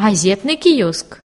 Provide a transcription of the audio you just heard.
газетный киоск.